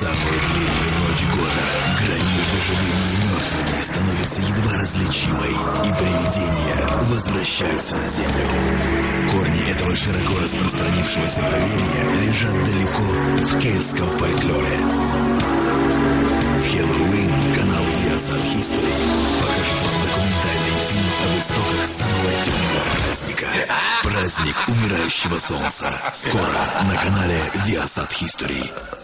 самую длинную ночь года грань между живыми и мертвыми становится едва различимой, и привидения возвращаются на землю. Корни этого широко распространившегося поверья лежат далеко в кельтском фольклоре. В Хэллоуин канал Viasat History покажет вам документальный фильм об истоках самого темного праздника. Праздник умирающего солнца. Скоро на канале Viasat History.